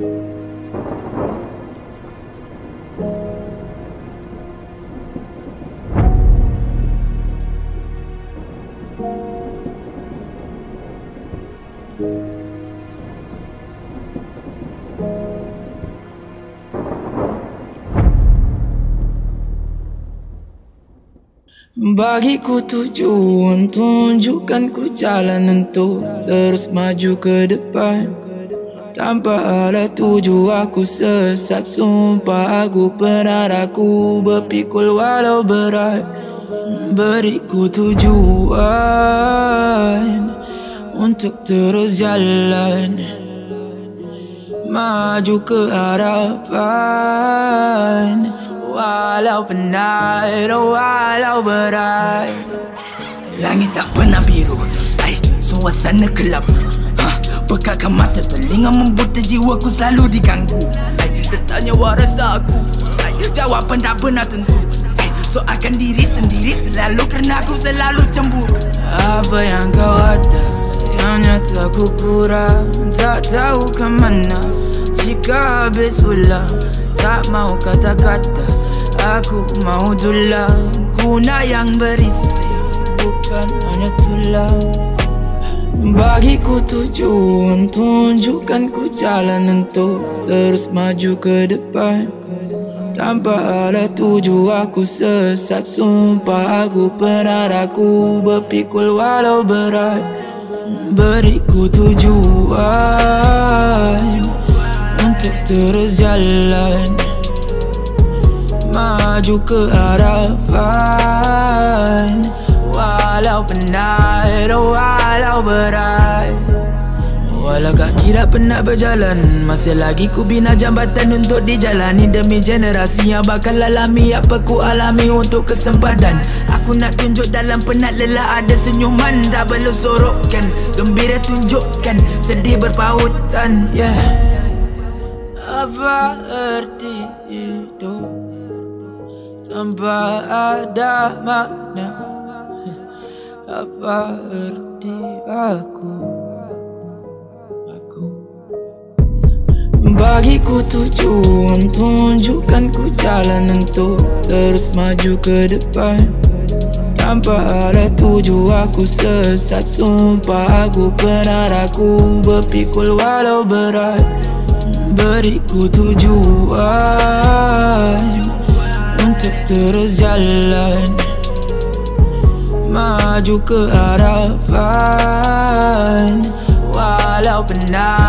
Bagiku tujuan tunjukkan ku jalan untuk terus maju ke depan. Tanpa ada tuju aku sesat. Sumpah aku pernah aku berpikul walau berat. Beriku tujuan Untuk terus jalan. Maju ke harapan Walau penat, walau berat. Langit tak pernah biru. Suasana gelap Pekatkan mata telinga membuta jiwaku selalu diganggu. Ay, Tertanya waras tak aku? Ay, Jawapan tak pernah tentu. Ay, Soalkan diri sendiri selalu Kerana aku selalu cemburu. Apa yang kau ada Yang nyata ku kurang. Tak tahu ke mana Jika habis ulang Tak mau kata-kata Aku mau tulang. Guna yang berisi Bukan hanya tulang Bagiku tujuan Tunjukkan ku jalan untuk Terus maju ke depan. Tanpa ada tuju aku sesat. Sumpah aku pernah aku berpikul walau berat. Beriku tujuan Untuk terus jalan. Maju ke harapan Walau penat, walau berat Walau kaki tak pernah berjalan Masih lagi ku bina jambatan untuk dijalani. Demi generasi yang bakal alami Apa ku alami untuk kesempatan. Aku nak tunjuk dalam penat lelah ada senyuman Tak perlu sorokkan. Gembira tunjukkan Sedih berpautan Yeah. Apa erti hidup tanpa ada makna Apa erti aku? Aku. Bagiku tujuan Tunjukkan ku jalan untuk Terus maju ke depan. Tanpa ada tuju aku sesat. Sumpah aku pernah aku berpikul walau berat. Beriku tujuan untuk terus jalan Maju ke Walau penat, walau berat